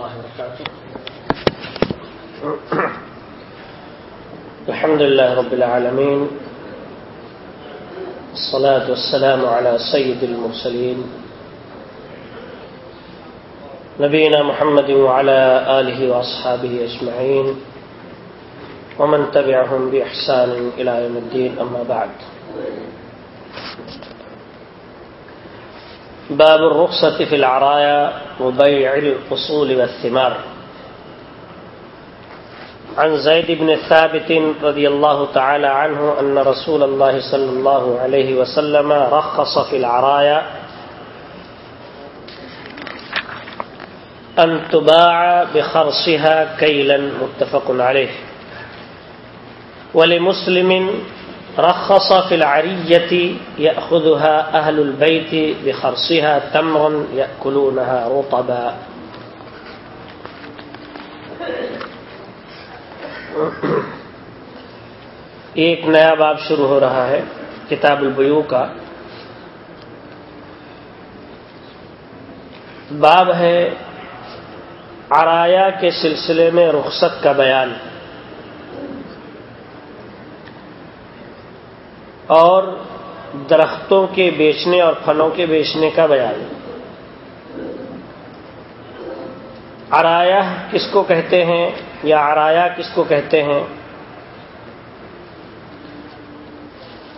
الله وبركاته الحمد لله رب العالمين الصلاة والسلام على سيد المرسلين نبينا محمد وعلى آله وأصحابه أجمعين ومن تبعهم بإحسان إلى يوم الدين أما بعد۔ باب الرخصة في العرايا وبيع الأصول والثمار. عن زيد بن ثابت رضي الله تعالى عنه أن رسول الله صلى الله عليه وسلم رخص في العرايا أن تباع بخرصها كيلا، متفق عليه. ولمسلم رخص في العرية يأخذها أهل البيت بخرصها تمرا يأكلونها رطبا. ایک نیا باب شروع ہو رہا ہے، کتاب البیو کا باب ہے آرایا کے سلسلے میں رخصت کا بیان۔ ہے اور درختوں کے بیچنے اور پھلوں کے بیچنے کا بیان۔ آرایا کس کو کہتے ہیں یا آرایا کس کو کہتے ہیں؟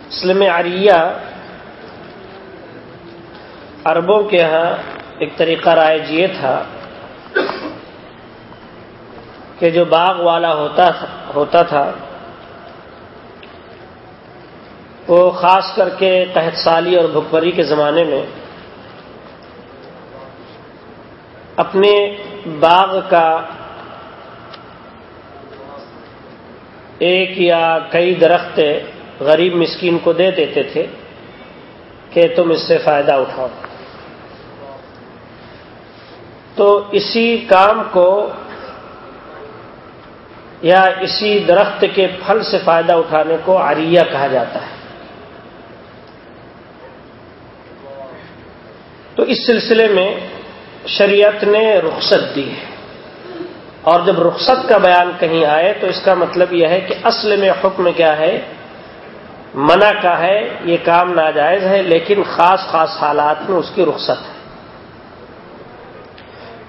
اسلم عریہ عربوں کے ہاں ایک طریقہ رائج یہ تھا کہ جو باغ والا ہوتا ہوتا تھا وہ خاص کر کے قحط سالی اور بھکمری کے زمانے میں اپنے باغ کا ایک یا کئی درخت غریب مسکین کو دے دیتے تھے کہ تم اس سے فائدہ اٹھاؤ۔ تو اسی کام کو یا اسی درخت کے پھل سے فائدہ اٹھانے کو عریہ کہا جاتا ہے۔ تو اس سلسلے میں شریعت نے رخصت دی ہے۔ اور جب رخصت کا بیان کہیں آئے تو اس کا مطلب یہ ہے کہ اصل میں حکم کیا ہے، منع کا ہے، یہ کام ناجائز ہے، لیکن خاص خاص حالات میں اس کی رخصت ہے۔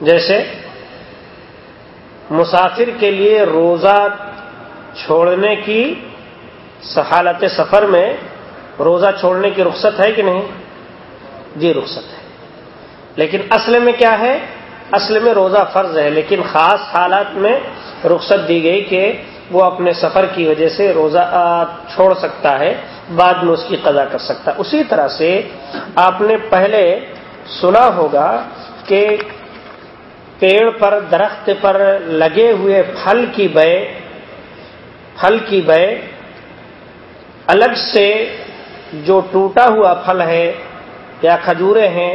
جیسے مسافر کے لیے روزہ چھوڑنے کی حالت سفر میں روزہ چھوڑنے کی رخصت ہے کہ نہیں؟ جی رخصت ہے۔ لیکن اصل میں کیا ہے؟ اصل میں روزہ فرض ہے، لیکن خاص حالات میں رخصت دی گئی کہ وہ اپنے سفر کی وجہ سے روزہ چھوڑ سکتا ہے، بعد میں اس کی قضا کر سکتا ہے۔ اسی طرح سے آپ نے پہلے سنا ہوگا کہ پیڑ پر، درخت پر لگے ہوئے پھل کی بے، پھل کی بے الگ سے جو ٹوٹا ہوا پھل ہے، یا کھجورے ہیں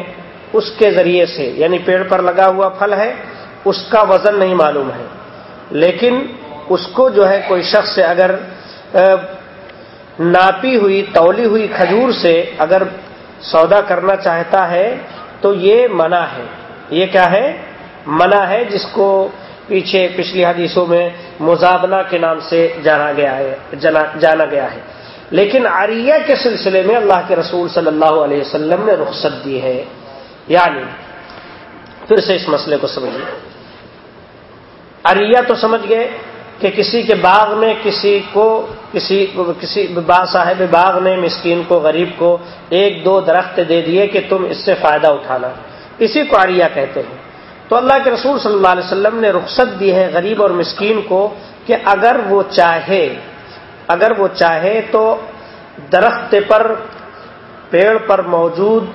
اس کے ذریعے سے یعنی پیڑ پر لگا ہوا پھل ہے، اس کا وزن نہیں معلوم ہے۔ لیکن اس کو جو ہے، کوئی شخص اگر ناپی ہوئی، تولی ہوئی کھجور سے اگر سودا کرنا چاہتا ہے، تو یہ منع ہے۔ یہ کیا ہے؟ منع ہے، جس کو پیچھے پچھلی حدیثوں میں مزابنہ کے نام سے جانا گیا ہے جانا گیا ہے۔ لیکن عریہ کے سلسلے میں اللہ کے رسول صلی اللہ علیہ وسلم نے رخصت دی ہے۔ یعنی پھر سے اس مسئلے کو سمجھیے۔ عریہ تو سمجھ گئے کہ کسی کے باغ میں کسی کو کسی کسی با صاحب باغ نے مسکین کو، غریب کو ایک دو درخت دے دیے کہ تم اس سے فائدہ اٹھانا۔ اسی کو عریہ کہتے ہیں۔ تو اللہ کے رسول صلی اللہ علیہ وسلم نے رخصت دی ہے غریب اور مسکین کو کہ اگر وہ چاہے، اگر وہ چاہے تو درخت پر، پیڑ پر موجود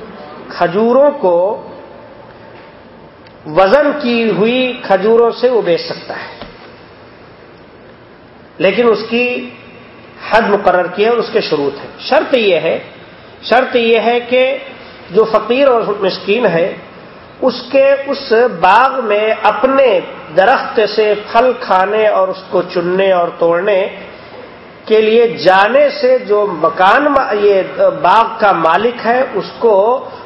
کھجوروں کو وزن کی ہوئی کھجوروں سے وہ بیچ سکتا ہے۔ لیکن اس کی حد مقرر کی ہے اور اس کے شروط ہے شرط یہ ہے، شرط یہ ہے کہ جو فقیر اور مسکین ہے اس کے اس باغ میں اپنے درخت سے پھل کھانے اور اس کو چننے اور توڑنے کے لیے جانے سے جو مکان، یہ باغ کا مالک ہے، اس کو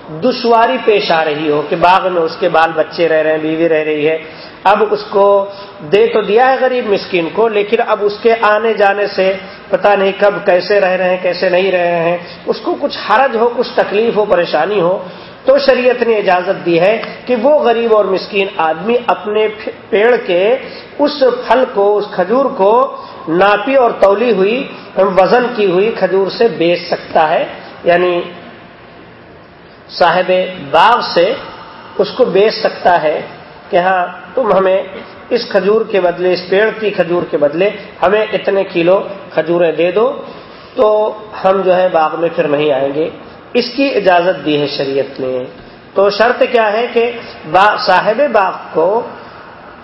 دشواری پیش آ رہی ہو کہ باغ میں اس کے بال بچے رہ رہے ہیں، بیوی رہ رہی ہے۔ اب اس کو دے تو دیا ہے غریب مسکین کو، لیکن اب اس کے آنے جانے سے پتہ نہیں کب کیسے رہ رہے ہیں، کیسے نہیں رہے ہیں۔ اس کو کچھ حرج ہو، کچھ تکلیف ہو، پریشانی ہو، تو شریعت نے اجازت دی ہے کہ وہ غریب اور مسکین آدمی اپنے پیڑ کے اس پھل کو، اس کھجور کو ناپی اور تولی ہوئی، وزن کی ہوئی کھجور سے بیچ سکتا ہے۔ یعنی صاحب باغ سے اس کو بیچ سکتا ہے کہ ہاں تم ہمیں اس کھجور کے بدلے، اس پیڑ کی کھجور کے بدلے ہمیں اتنے کلو کھجوریں دے دو، تو ہم جو ہے باغ میں پھر نہیں آئیں گے۔ اس کی اجازت دی ہے شریعت نے۔ تو شرط کیا ہے کہ صاحب باغ کو،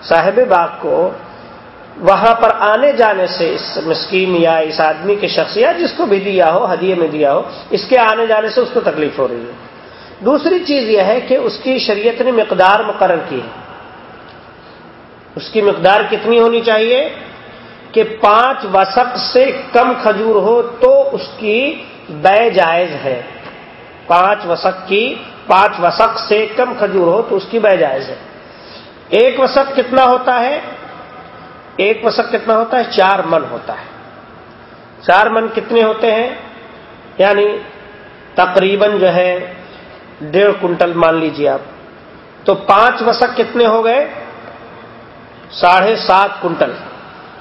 صاحب باغ کو وہاں پر آنے جانے سے اس مسکین یا اس آدمی کے شخص یا جس کو بھی دیا ہو، ہدیے میں دیا ہو، اس کے آنے جانے سے اس کو تکلیف ہو رہی ہے۔ دوسری چیز یہ ہے کہ اس کی شریعت نے مقدار مقرر کی ہے۔ اس کی مقدار کتنی ہونی چاہیے کہ پانچ وسق سے کم کھجور ہو تو اس کی بے جائز ہے۔ پانچ وسق کی پانچ وسق سے کم کھجور ہو تو اس کی بے جائز ہے۔ ایک وسق کتنا ہوتا ہے؟ ایک وسق کتنا ہوتا ہے؟ چار من ہوتا ہے۔ چار من کتنے ہوتے ہیں؟ یعنی تقریباً جو ہے ڈیڑھ کنٹل مان لیجیے آپ۔ تو پانچ وسق کتنے ہو گئے؟ ساڑھے سات کنٹل۔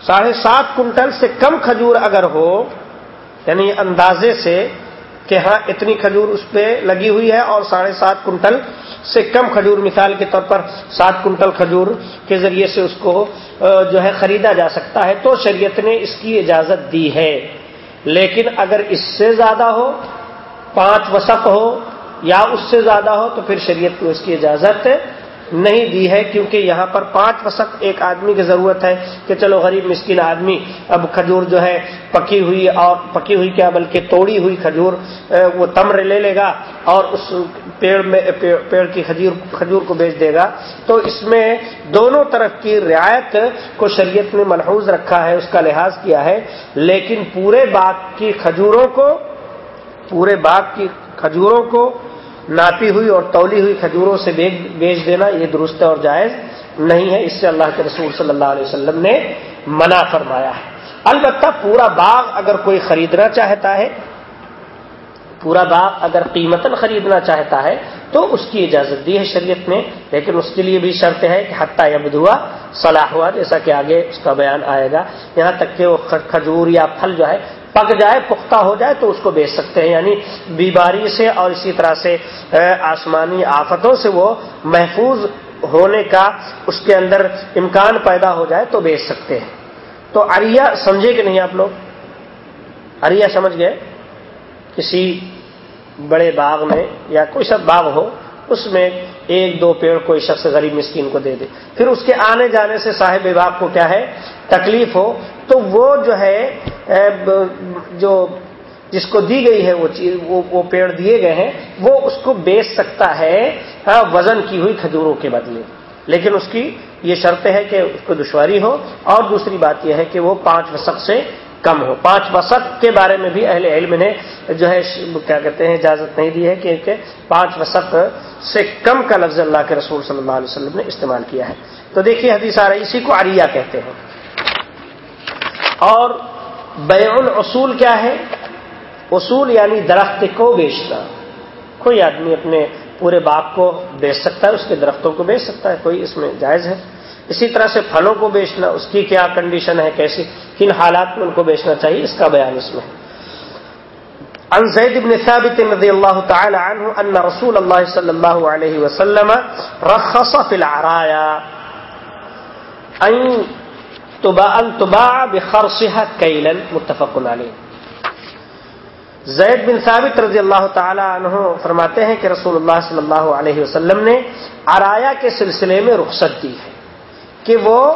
ساڑھے سات کنٹل سے کم کھجور اگر ہو یعنی اندازے سے کہ ہاں اتنی کھجور اس پہ لگی ہوئی ہے اور ساڑھے سات کنٹل سے کم کھجور، مثال کے طور پر سات کنٹل کھجور کے ذریعے سے اس کو جو ہے خریدا جا سکتا ہے، تو شریعت نے اس کی اجازت دی ہے۔ لیکن اگر اس سے زیادہ ہو، پانچ وسق ہو یا اس سے زیادہ ہو تو پھر شریعت کو اس کی اجازت نہیں دی ہے، کیونکہ یہاں پر پانچ وسق ایک آدمی کی ضرورت ہے کہ چلو غریب مسکین آدمی اب کھجور جو ہے پکی ہوئی اور پکی ہوئی کیا بلکہ توڑی ہوئی کھجور وہ تمر لے لے گا اور اس پیڑ میں، پیڑ کی کھجور کھجور کو بیچ دے گا۔ تو اس میں دونوں طرف کی رعایت کو شریعت نے ملحوظ رکھا ہے، اس کا لحاظ کیا ہے۔ لیکن پورے باغ کی کھجوروں کو، پورے باغ کی کھجوروں کو ناپی ہوئی اور تولی ہوئی کھجوروں سے بیچ دینا یہ درست اور جائز نہیں ہے۔ اس سے اللہ کے رسول صلی اللہ علیہ وسلم نے منع فرمایا ہے۔ البتہ پورا باغ اگر کوئی خریدنا چاہتا ہے، پورا باغ اگر قیمتن خریدنا چاہتا ہے، تو اس کی اجازت دی ہے شریعت نے۔ لیکن اس کے لیے بھی شرط ہے کہ حتیٰ یا بدھوا صلاح ہوا، جیسا کہ آگے اس کا بیان آئے گا۔ یہاں تک کہ وہ کھجور یا پھل جو ہے پک جائے، پختہ ہو جائے تو اس کو بیچ سکتے ہیں۔ یعنی بیماری سے اور اسی طرح سے آسمانی آفتوں سے وہ محفوظ ہونے کا، اس کے اندر امکان پیدا ہو جائے تو بیچ سکتے ہیں۔ تو اریا سمجھے کہ نہیں آپ لوگ؟ اریا سمجھ گئے؟ کسی بڑے باغ میں یا کوئی سب باغ ہو اس میں ایک دو پیڑ کوئی شخص غریب مسکین کو دے دے۔ پھر اس کے آنے جانے سے صاحب باغ کو کیا ہے؟ تکلیف ہو۔ تو وہ جو ہے جو جس کو دی گئی ہے وہ چیز، وہ پیڑ دیے گئے ہیں، وہ اس کو بیچ سکتا ہے ہاں، وزن کی ہوئی کھجوروں کے بدلے۔ لیکن اس کی یہ شرط ہے کہ اس کو دشواری ہو۔ اور دوسری بات یہ ہے کہ وہ پانچ وسق سے کم ہو۔ پانچ وسق کے بارے میں بھی اہل علم نے جو ہے، کیا کہتے ہیں، اجازت نہیں دی ہے کہ پانچ وسق سے کم کا لفظ اللہ کے رسول صلی اللہ علیہ وسلم نے استعمال کیا ہے۔ تو دیکھیے، حدیث آ رہی اسی کو آریہ کہتے ہیں۔ اور بیع الاصول کیا ہے؟ اصول یعنی درخت کو بیچنا۔ کوئی آدمی اپنے پورے باغ کو بیچ سکتا ہے، اس کے درختوں کو بیچ سکتا ہے، کوئی اس میں جائز ہے۔ اسی طرح سے پھلوں کو بیچنا، اس کی کیا کنڈیشن ہے، کیسی؟ کن حالات میں ان کو بیچنا چاہیے، اس کا بیان اس میں۔ عن زید بن ثابت رضی اللہ تعالی عنہ ان رسول اللہ صلی اللہ علیہ وسلم رخص فی العرایا۔ ان تباع تباع بخرصها کیلا متفق علیہ۔ زید بن ثابت رضی اللہ تعالی عنہ فرماتے ہیں کہ رسول اللہ صلی اللہ علیہ وسلم نے ارایا کے سلسلے میں رخصت دی ہے کہ وہ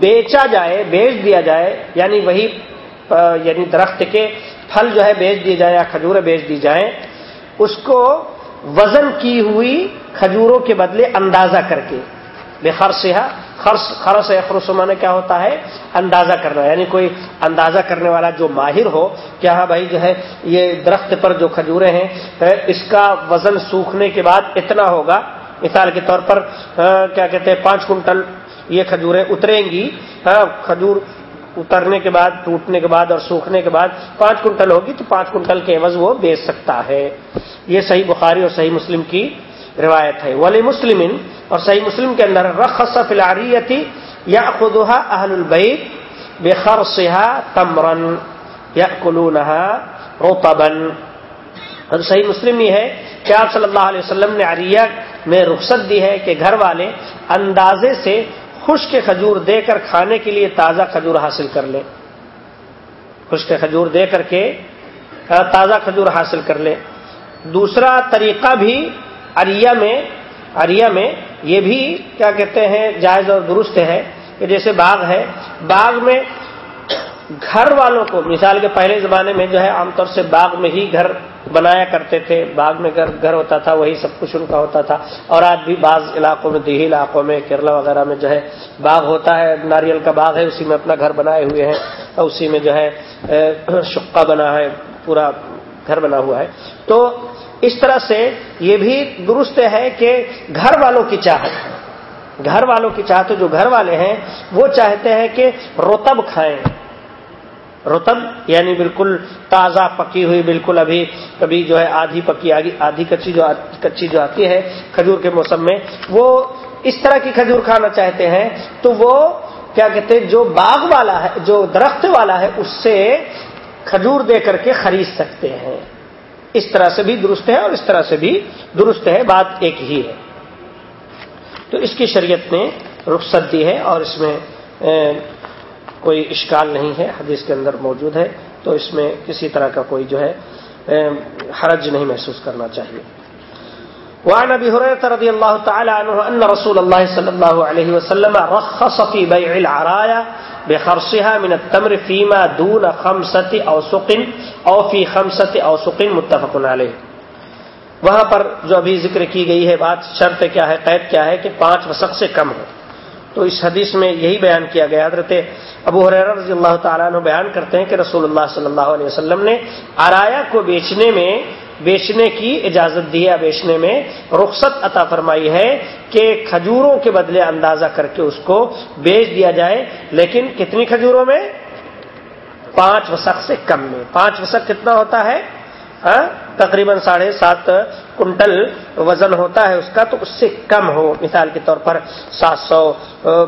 بیچا جائے، بیچ دیا جائے یعنی وہی یعنی درخت کے پھل جو ہے بیچ دیے جائے یا کھجوریں بیچ دی جائیں، اس کو وزن کی ہوئی کھجوروں کے بدلے اندازہ کر کے، بے خرچ خرس خرس مانے کیا ہوتا ہے؟ اندازہ کرنا یعنی کوئی اندازہ کرنے والا جو ماہر ہو کہ ہاں بھائی جو ہے یہ درخت پر جو کھجورے ہیں اس کا وزن سوکھنے کے بعد اتنا ہوگا، مثال کے طور پر کیا کہتے ہیں، پانچ کنٹل یہ کھجوریں اتریں گی ہاں کھجور اترنے کے بعد، ٹوٹنے کے بعد اور سوکھنے کے بعد پانچ کنٹل ہوگی تو پانچ کنٹل کے عوض وہ بیچ سکتا ہے۔ یہ صحیح بخاری اور صحیح مسلم کی روایت ہے۔ ولی مسلم اور صحیح مسلم کے اندر رخص فلاریتی یا خدوہ اہل البعید بے خر سہا تمرن یا کلونہ روتبن اور صحیح مسلم یہ ہے کہ آپ صلی اللہ علیہ وسلم نے عریہ میں رخصت دی ہے کہ گھر والے اندازے سے خشک کھجور دے کر کھانے کے لیے تازہ کھجور حاصل کر لیں خشک کھجور دے کر کے تازہ کھجور حاصل کر لیں دوسرا طریقہ بھی اریا میں اریا میں یہ بھی کیا کہتے ہیں، جائز اور درست ہے۔ کہ جیسے باغ ہے، باغ میں گھر والوں کو، مثال کے پہلے زمانے میں جو ہے عام طور سے باغ میں ہی گھر بنایا کرتے تھے، باغ میں گھر گھر ہوتا تھا، وہی سب کچھ ان کا ہوتا تھا۔ اور آج بھی بعض علاقوں میں، دیہی علاقوں میں، کیرلا وغیرہ میں جو ہے باغ ہوتا ہے، ناریل کا باغ ہے، اسی میں اپنا گھر بنائے ہوئے ہیں۔ اور اسی میں جو ہے شقہ بنا ہے، پورا گھر بنا ہوا ہے۔ تو اس طرح سے یہ بھی درست ہے کہ گھر والوں کی چاہت، گھر والوں کی چاہت، جو گھر والے ہیں، وہ چاہتے ہیں کہ روتب کھائیں۔ رتب یعنی بالکل تازہ پکی ہوئی، بالکل ابھی کبھی جو ہے آدھی پکی، آدھی کچی جو کچی جو آتی ہے کھجور کے موسم میں، وہ اس طرح کی کھجور کھانا چاہتے ہیں، تو وہ کیا کہتے ہیں، جو باغ والا ہے، جو درخت والا ہے، اس سے کھجور دے کر کے خرید سکتے ہیں۔ اس طرح سے بھی درست ہے اور اس طرح سے بھی درست ہے، بات ایک ہی ہے۔ تو اس کی شریعت نے رخصت دی ہے اور اس میں کوئی اشکال نہیں ہے، حدیث کے اندر موجود ہے، تو اس میں کسی طرح کا کوئی جو ہے حرج نہیں محسوس کرنا چاہیے۔ وعن ابي هريره رضي الله تعالى عنه ان رسول الله صلى الله عليه وسلم رخص في بيع العرايا بخرصها من التمر فيما دون خمسه اوسق او في خمسه اوسق متفق عليه وہاں پر جو ابھی ذکر کی گئی ہے بات، شرط کیا ہے، قید کیا ہے کہ پانچ وسق سے کم ہو۔ تو اس حدیث میں یہی بیان کیا گیا۔ حضرت ابو حریر رضی اللہ تعالیٰ نے بیان کرتے ہیں کہ رسول اللہ صلی اللہ علیہ وسلم نے آرایا کو بیچنے میں بیچنے کی اجازت دی ہے۔ بیچنے میں رخصت عطا فرمائی ہے کہ کھجوروں کے بدلے اندازہ کر کے اس کو بیچ دیا جائے۔ لیکن کتنی کھجوروں میں؟ پانچ وسق سے کم میں۔ پانچ وسق کتنا ہوتا ہے؟ ہاں؟ تقریباً ساڑھے سات کنٹل وزن ہوتا ہے اس کا، تو اس سے کم ہو، مثال کے طور پر سات سو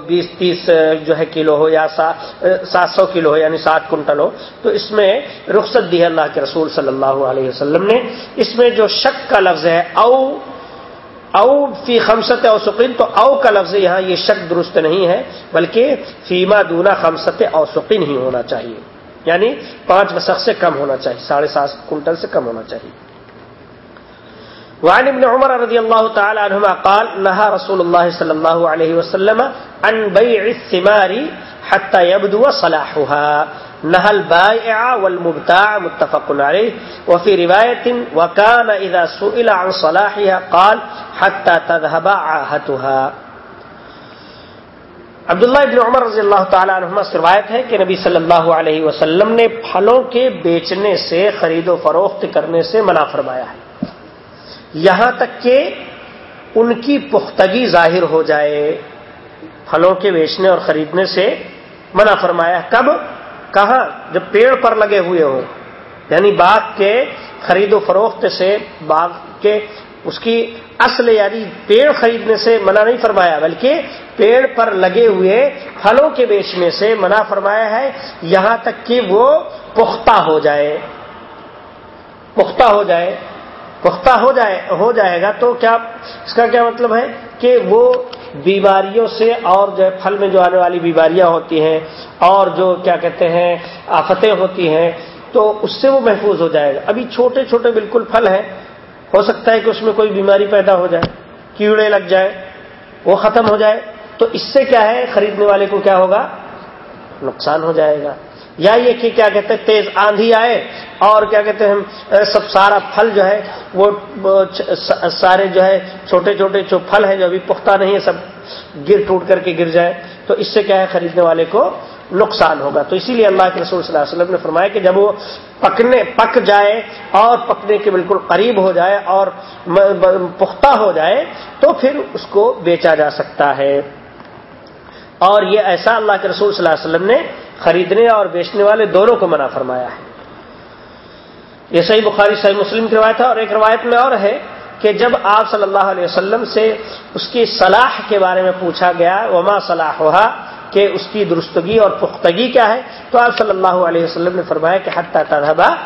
بیس تیس جو ہے کلو ہو یا سات سو کلو ہو یعنی سات کنٹل ہو۔ تو اس میں رخصت دی ہے اللہ کے رسول صلی اللہ علیہ وسلم نے۔ اس میں جو شک کا لفظ ہے، او او فی خمسط اوسقین، تو او کا لفظ یہاں یہ شک درست نہیں ہے، بلکہ فیما دونا خمسط اوسقین ہی ہونا چاہیے۔ یعنی پانچ وسق سے کم ہونا چاہیے، ساڑھے سات کنٹل سے کم ہونا چاہیے۔ وعن ابن عمر رضی اللہ تعالی عنہما قال، نہا رسول اللہ صلی اللہ علیہ وسلم ان بیع الثمار حتى يبدو صلاحها نهى البائع والمبتاع متفق عليه وفي رواية وكان إذا سئل عن صلاحها قال حتى تذهب عاهتها عبداللہ ابن عمر رضی اللہ تعالیٰ عنہ سے روایت ہے کہ نبی صلی اللہ علیہ وسلم نے پھلوں کے بیچنے سے، خرید و فروخت کرنے سے منع فرمایا ہے۔ یہاں تک کہ ان کی پختگی ظاہر ہو جائے، پھلوں کے بیچنے اور خریدنے سے منع فرمایا۔ کب؟ کہاں؟ جب پیڑ پر لگے ہوئے ہوں۔ یعنی باغ کے خرید و فروخت سے، باغ کے اس کی اصل یعنی پیڑ خریدنے سے منع نہیں فرمایا، بلکہ پیڑ پر لگے ہوئے پھلوں کے بیچنے سے منع فرمایا ہے، یہاں تک کہ وہ پختہ ہو جائے۔ پختہ ہو جائے۔ پختہ ہو جائے ہو جائے گا تو کیا، اس کا کیا مطلب ہے کہ وہ بیماریوں سے اور جو ہے، پھل میں جو آنے والی بیماریاں ہوتی ہیں اور جو کیا کہتے ہیں، آفتیں ہوتی ہیں، تو اس سے وہ محفوظ ہو جائے گا۔ ابھی چھوٹے چھوٹے بالکل پھل ہیں ہو سکتا ہے کہ اس میں کوئی بیماری پیدا ہو جائے، کیڑے لگ جائے وہ ختم ہو جائے، تو اس سے کیا ہے، خریدنے والے کو کیا ہوگا؟ نقصان ہو جائے گا۔ یا یہ کہ کیا کہتے ہیں، تیز آندھی آئے اور کیا کہتے ہیں سب سارا پھل جو ہے، وہ سارے جو ہے، چھوٹے چھوٹے جو پھل ہیں، جو ابھی پختہ نہیں ہے سب گر ٹوٹ کر کے گر جائے تو اس سے کیا ہے، خریدنے والے کو نقصان ہوگا۔ تو اسی لیے اللہ کے رسول صلی اللہ علیہ وسلم نے فرمایا کہ جب وہ پکنے، پک جائے اور پکنے کے بالکل قریب ہو جائے اور پختہ ہو جائے تو پھر اس کو بیچا جا سکتا ہے۔ اور یہ ایسا اللہ کے رسول صلی اللہ علیہ وسلم نے خریدنے اور بیچنے والے دونوں کو منع فرمایا ہے۔ یہ صحیح بخاری، صحیح مسلم کی روایت ہے اور ایک روایت میں اور ہے کہ جب آپ صلی اللہ علیہ وسلم سے اس کی صلاح کے بارے میں پوچھا گیا، وما صلاح ہوا کہ اس کی درستگی اور پختگی کیا ہے؟ تو آپ صلی اللہ علیہ وسلم نے فرمایا کہ حتیٰ تذہبہ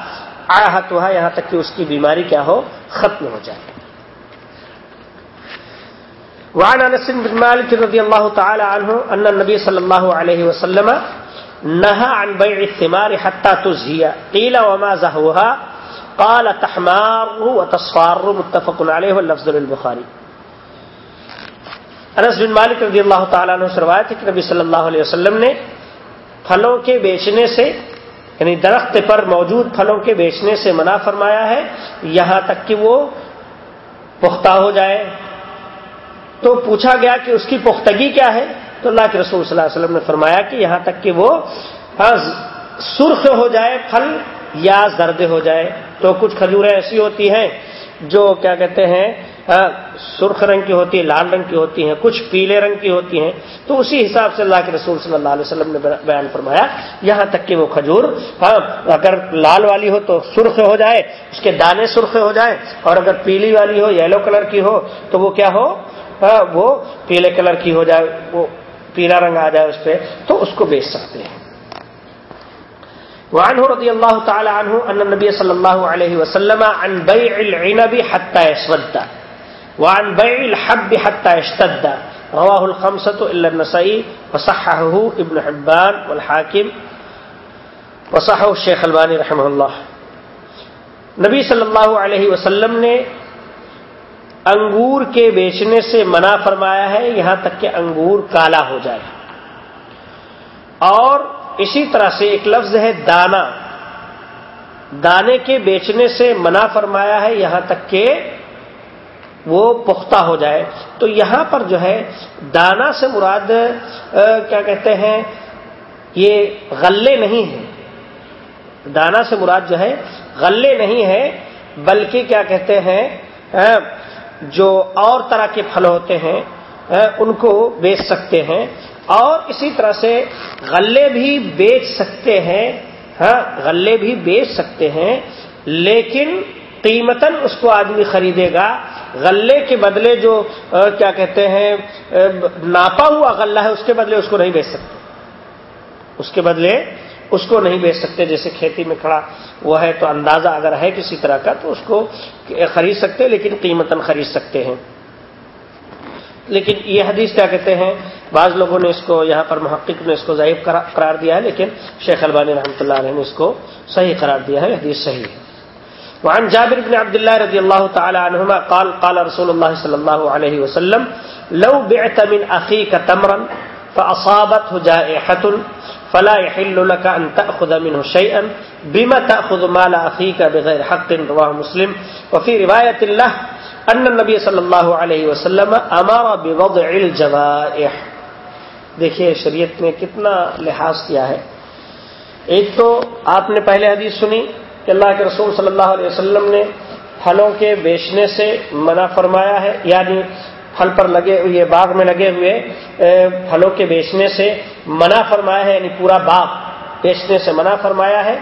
آحت ہوا یہاں تک کہ اس کی بیماری کیا ہو؟ ختم ہو جائے۔ وعن انس بن مالك رضي الله تعالى عنه ان النبي صلى الله عليه وسلم نهى عن بيع الثمار حتى تزهي قيل وما زهوها قال تحمار وتصفار متفق عليه واللفظ للبخاري انس بن مالک رضی اللہ تعالیٰ عنہ سے روایت ہے کہ نبی صلی اللہ علیہ وسلم نے پھلوں کے بیچنے سے یعنی درخت پر موجود پھلوں کے بیچنے سے منع فرمایا ہے، یہاں تک کہ وہ پختہ ہو جائے۔ تو پوچھا گیا کہ اس کی پختگی کیا ہے؟ تو اللہ کے رسول صلی اللہ علیہ وسلم نے فرمایا کہ یہاں تک کہ وہ سرخ ہو جائے، پھل یا زرد ہو جائے۔ تو کچھ کھجوریں ایسی ہوتی ہیں جو کیا کہتے ہیں سرخ رنگ کی ہوتی ہے لال رنگ کی ہوتی ہیں، کچھ پیلے رنگ کی ہوتی ہیں، تو اسی حساب سے اللہ کے رسول صلی اللہ علیہ وسلم نے بیان فرمایا، یہاں تک کہ وہ کھجور ہاں اگر لال والی ہو تو سرخ ہو جائے، اس کے دانے سرخ ہو جائے، اور اگر پیلی والی ہو، یلو کلر کی ہو، تو وہ کیا ہو؟ وہ پیلے کلر کی ہو جائے، وہ پیلا رنگ آ جائے اس پہ، تو اس کو بیچ سکتے ہیں۔ وعنه رضي الله تعالى عنه أن النبي صلى الله عليه وسلم عن بيع العنب حتى يسود وعن بيع الحب حتى يشتد رواه الخمسة إلا النسائي وصححه ابن حبان والحاكم وصححه الشيخ الباني رحمه الله. نبی صلی اللہ علیہ وسلم نے انگور کے بیچنے سے منع فرمایا ہے، یہاں تک کہ انگور کالا ہو جائے۔ اور اسی طرح سے ایک لفظ ہے دانا۔ دانے کے بیچنے سے منع فرمایا ہے، یہاں تک کہ وہ پختہ ہو جائے۔ تو یہاں پر جو ہے، دانا سے مراد کیا کہتے ہیں، یہ غلے نہیں ہیں دانا سے مراد جو ہے، غلے نہیں ہے، بلکہ کیا کہتے ہیں جو اور طرح کے پھل ہوتے ہیں ان کو بیچ سکتے ہیں۔ اور اسی طرح سے غلے بھی بیچ سکتے ہیں ہاں غلے بھی بیچ سکتے ہیں، لیکن قیمتن اس کو آدمی خریدے گا۔ غلے کے بدلے جو کیا کہتے ہیں ناپا ہوا غلہ ہے، اس کے بدلے اس کو نہیں بیچ سکتے۔ اس کے بدلے اس کو نہیں بیچ سکتے، جیسے کھیتی میں کھڑا وہ ہے تو اندازہ اگر ہے کسی طرح کا تو اس کو خرید سکتے، لیکن قیمتن خرید سکتے ہیں۔ لیکن یہ حدیث کیا کہتے ہیں، بعض لوگوں نے اس کو یہاں پر محقق نے اس کو ضعیف قرار دیا ہے، لیکن شیخ البانی رحمۃ اللہ علیہ نے اس کو صحیح قرار دیا ہے حدیث صحیح ہے۔ وعن جابر بن عبد الله رضي الله تعالى عنهما قال قال رسول الله صلى الله عليه وسلم، لو بعت من أخيك تمرا فأصابته جائحة فلا يحل لك أن تأخذ منه شيئا، بما تأخذ مال أخيك بغير حق؟ رواه مسلم. وفي رواية الله أن النبي صلى الله عليه وسلم أمر بوضع الجوائح. دیکھیے، شریعت نے کتنا لحاظ کیا ہے۔ ایک تو آپ نے پہلے حدیث سنی کہ اللہ کے رسول صلی اللہ علیہ وسلم نے پھلوں کے بیچنے سے منع فرمایا ہے یعنی پھل پر لگے ہوئے باغ میں لگے ہوئے پھلوں کے بیچنے سے منع فرمایا ہے یعنی پورا باغ بیچنے سے منع فرمایا ہے،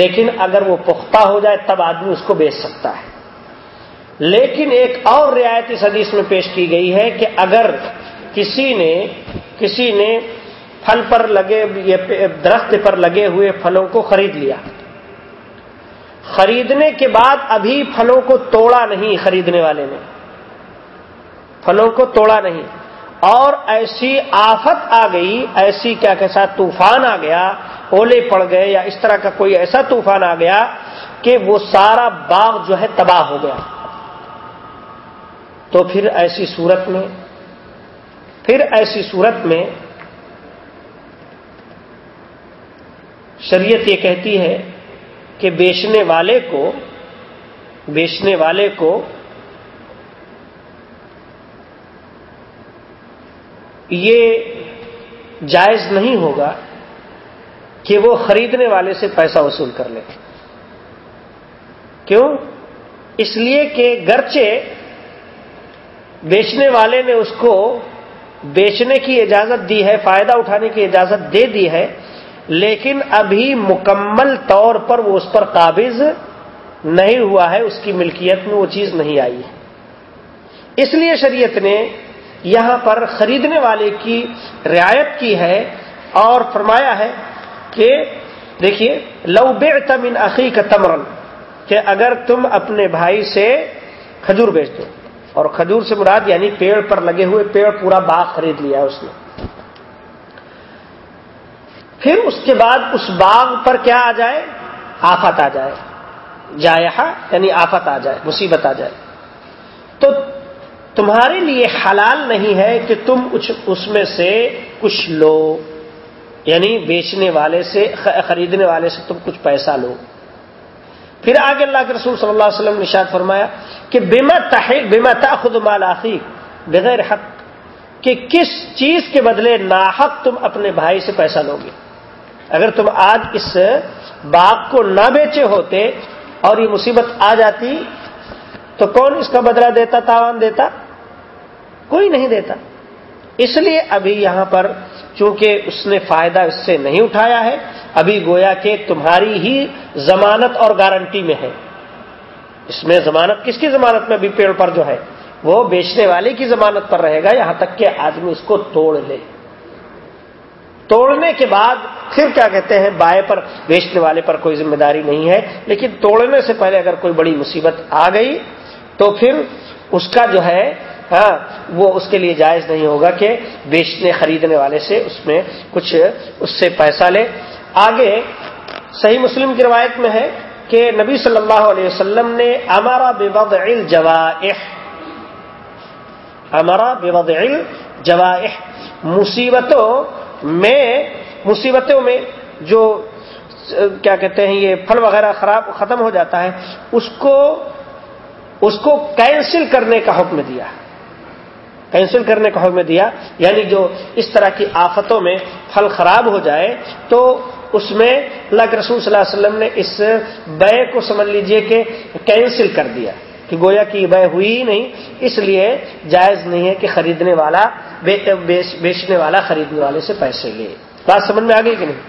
لیکن اگر وہ پختہ ہو جائے تب آدمی اس کو بیچ سکتا ہے۔ لیکن ایک اور رعایت اس حدیث میں پیش کی گئی ہے کہ اگر کسی نے کسی نے پھل پر لگے درخت پر لگے ہوئے پھلوں کو خرید لیا۔ خریدنے کے بعد ابھی پھلوں کو توڑا نہیں خریدنے والے نے۔ پھلوں کو توڑا نہیں۔ اور ایسی آفت آ گئی، ایسی کیا کیسا طوفان آ گیا، اولے پڑ گئے یا اس طرح کا کوئی ایسا طوفان آ گیا کہ وہ سارا باغ جو ہے تباہ ہو گیا۔ تو پھر ایسی صورت میں، پھر ایسی صورت میں شریعت یہ کہتی ہے کہ بیچنے والے کو بیچنے والے کو یہ جائز نہیں ہوگا کہ وہ خریدنے والے سے پیسہ وصول کر لے۔ کیوں؟ اس لیے کہ گرچہ بیچنے والے نے اس کو بیچنے کی اجازت دی ہے، فائدہ اٹھانے کی اجازت دے دی ہے لیکن ابھی مکمل طور پر وہ اس پر قابض نہیں ہوا ہے، اس کی ملکیت میں وہ چیز نہیں آئی ہے۔ اس لیے شریعت نے یہاں پر خریدنے والے کی رعایت کی ہے اور فرمایا ہے کہ دیکھیے، لو بے تمن عقی کا تمرن کہ اگر تم اپنے بھائی سے کھجور بیچ دو اور کھجور سے مراد یعنی پیڑ پر لگے ہوئے پیڑ پورا باغ خرید لیا اس نے۔ پھر اس کے بعد اس باغ پر کیا آ جائے؟ آفت آ جائے۔ جائے یعنی آفت آ جائے، مصیبت آ جائے۔ تو تمہارے لیے حلال نہیں ہے کہ تم اس میں سے کچھ لو یعنی بیچنے والے سے، خریدنے والے سے تم کچھ پیسہ لو۔ پھر آگے اللہ کے رسول صلی اللہ علیہ وسلم نے شاید فرمایا کہ بیما بیما تاخد مال آخی، بغیر حق، کہ کس چیز کے بدلے ناحق تم اپنے بھائی سے پیسہ لو گے۔ اگر تم آج اس باغ کو نہ بیچے ہوتے اور یہ مصیبت آ جاتی، تو کون اس کا بدلہ دیتا، تاوان دیتا؟ کوئی نہیں دیتا۔ اس لیے ابھی یہاں پر چونکہ اس نے فائدہ اس سے نہیں اٹھایا ہے، ابھی گویا کہ تمہاری ہی ضمانت اور گارنٹی میں ہے۔ اس میں ضمانت، کس کی ضمانت میں؟ ابھی پیڑ پر جو ہے۔ وہ بیچنے والے کی ضمانت پر رہے گا، یہاں تک کہ آدمی اس کو توڑ لے۔ توڑنے کے بعد پھر کیا کہتے ہیں بائیں پر بیچنے والے پر کوئی ذمہ داری نہیں ہے، لیکن توڑنے سے پہلے اگر کوئی بڑی مصیبت آ گئی تو پھر اس کا جو ہے ہاں وہ اس کے لیے جائز نہیں ہوگا کہ بیچنے، خریدنے والے سے اس میں کچھ اس سے پیسہ لے۔ آگے صحیح مسلم کی روایت میں ہے کہ نبی صلی اللہ علیہ وسلم نے ہمارا بے بد ہمارا بے بد مصیبتوں میں مصیبتوں میں جو، کیا کہتے ہیں، یہ پھل وغیرہ خراب، ختم ہو جاتا ہے، اس کو اس کو کینسل کرنے کا حکم دیا۔ کینسل کرنے کا حکم دیا۔ یعنی جو اس طرح کی آفتوں میں پھل خراب ہو جائے، تو اس میں اللہ کے رسول صلی اللہ علیہ وسلم نے اس بے کو سمجھ لیجیے کہ کینسل کر دیا۔ کہ گویا کہ یہ بے ہوئی ہی نہیں، اس لیے جائز نہیں ہے کہ خریدنے والا بیچنے والا خریدنے والے سے پیسے لے۔ بات سمجھ میں آ گئی کہ نہیں؟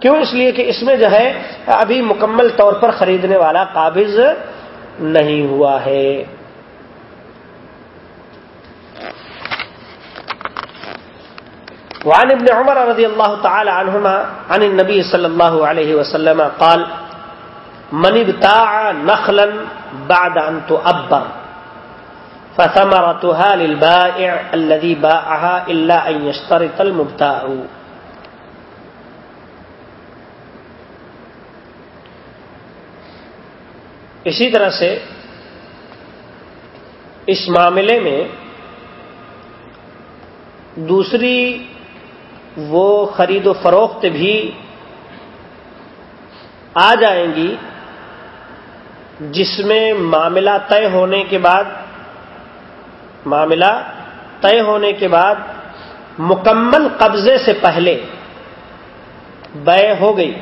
کیوں؟ اس لیے کہ اس میں جو ہے، ابھی مکمل طور پر خریدنے والا قابض نہیں ہوا ہے۔ وعن ابن عمر رضی اللہ تعالی عنہما عن النبی صلی اللہ علیہ وسلم قال من ابتاع نخلا بعد ان تؤبر. فثمرتها للبائع الذي باعها الا ان يشترط المبتاع. اسی طرح سے اس معاملے میں دوسری وہ خرید و فروخت بھی آ جائیں گی جس میں معاملہ طے ہونے کے بعد، معاملہ طے ہونے کے بعد مکمل قبضے سے پہلے بے ہو گئی۔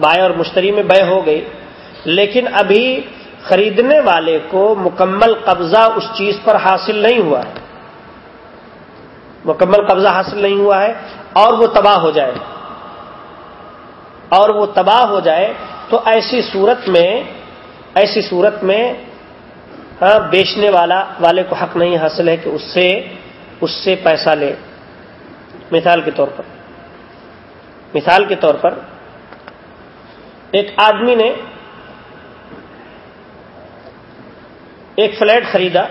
بائے اور مشتری میں بے ہو گئی۔ لیکن ابھی خریدنے والے کو مکمل قبضہ اس چیز پر حاصل نہیں ہوا۔ ہے مکمل قبضہ حاصل نہیں ہوا ہے اور وہ تباہ ہو جائے۔ اور وہ تباہ ہو جائے تو ایسی صورت میں، ایسی صورت میں ہاں بیچنے والا، والے کو حق نہیں حاصل ہے کہ اس سے اس سے پیسہ لے۔ مثال کے طور پر۔ مثال کے طور پر، ایک آدمی نے ایک فلیٹ خریدا۔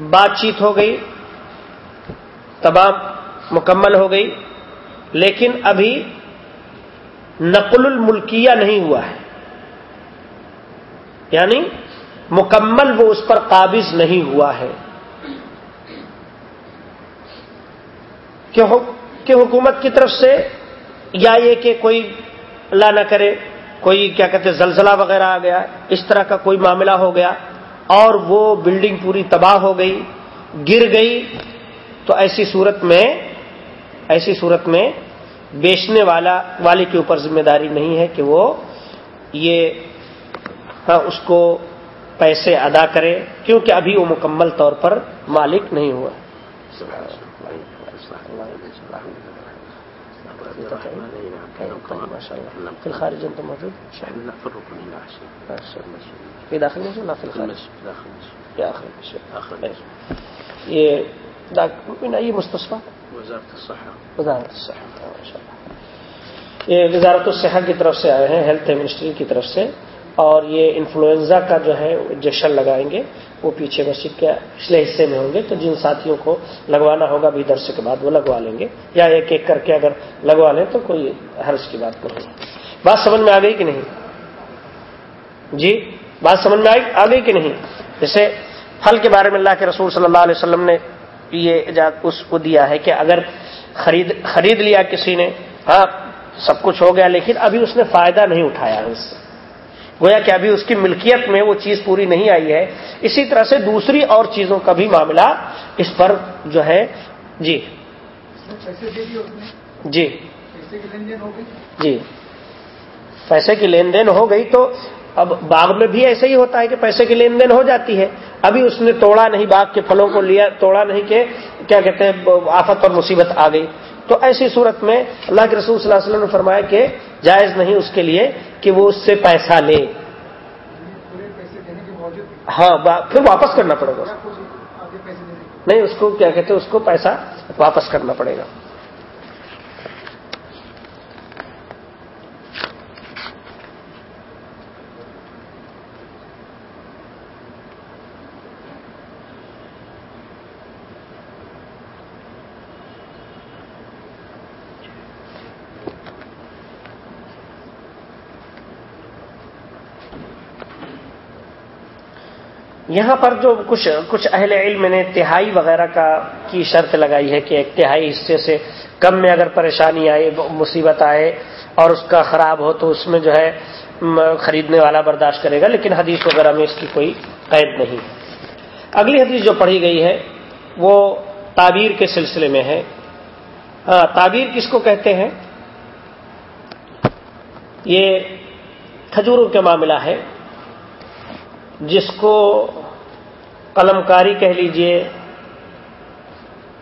بات چیت ہو گئی تباہ مکمل ہو گئی، لیکن ابھی نقل الملکیہ نہیں ہوا ہے۔ یعنی مکمل وہ اس پر قابض نہیں ہوا ہے۔ کہ حکومت کی طرف سے یا یہ کہ کوئی اللہ نہ کرے، کوئی کیا کہتے زلزلہ وغیرہ آ گیا، اس طرح کا کوئی معاملہ ہو گیا اور وہ بلڈنگ پوری تباہ ہو گئی، گر گئی، تو ایسی صورت میں، ایسی صورت میں بیچنے والا، والے کے اوپر ذمہ داری نہیں ہے کہ وہ یہ ہاں اس کو پیسے ادا کرے، کیونکہ ابھی وہ مکمل طور پر مالک نہیں ہوا۔ خارج موجود داخل یہ یہ مستفا وزارت یہ وزارت الصحت کی طرف سے آئے ہیں ہیلتھ منسٹری کی طرف سے۔ اور یہ انفلوئنزا کا جو ہے، انجیکشن لگائیں گے، وہ پیچھے مسجد کے پچھلے حصے میں ہوں گے۔ تو جن ساتھیوں کو لگوانا ہوگا بھی درس کے بعد وہ لگوا لیں گے۔ یا ایک ایک کر کے اگر لگوا لیں، تو کوئی حرض کی بات نہیں۔ بات سمجھ میں آ گئی کہ نہیں؟ جی بات سمجھ میں آ گئی کہ نہیں؟ جیسے پھل کے بارے میں اللہ کے رسول صلی اللہ علیہ وسلم نے یہ اس کو دیا ہے کہ اگر خرید خرید لیا کسی نے ہاں سب کچھ ہو گیا لیکن ابھی اس نے فائدہ نہیں اٹھایا اس سے۔ گویا کہ ابھی اس کی ملکیت میں وہ چیز پوری نہیں آئی ہے۔ اسی طرح سے دوسری اور چیزوں کا بھی معاملہ اس پر جو ہے جی۔ جی۔ جی۔ پیسے کی لین دین ہو گئی تو اب باغ میں بھی ایسے ہی ہوتا ہے کہ پیسے کی لین دین ہو جاتی ہے۔ ابھی اس نے توڑا نہیں، باغ کے پھلوں کو لیا، توڑا نہیں کہ کیا کہتے ہیں، آفت اور مصیبت آ گئی۔ تو ایسی صورت میں اللہ کے رسول صلی اللہ علیہ وسلم نے فرمایا کہ جائز نہیں اس کے لیے کہ وہ اس سے پیسہ لے۔ ہاں پھر واپس کرنا پڑے گا نہیں، اس کو کیا کہتے ہیں، اس کو پیسہ واپس کرنا پڑے گا۔ یہاں پر جو کچھ کچھ اہل علم نے تہائی وغیرہ کا کی شرط لگائی ہے کہ ایک تہائی حصے سے کم میں اگر پریشانی آئے، مصیبت آئے اور اس کا خراب ہو تو اس میں جو ہے خریدنے والا برداشت کرے گا، لیکن حدیث وغیرہ میں اس کی کوئی قید نہیں۔ اگلی حدیث جو پڑھی گئی ہے، وہ تعبیر کے سلسلے میں ہے۔ ہاں تعبیر کس کو کہتے ہیں؟ یہ کھجوروں کا معاملہ ہے، جس کو قلم کاری کہہ لیجیے،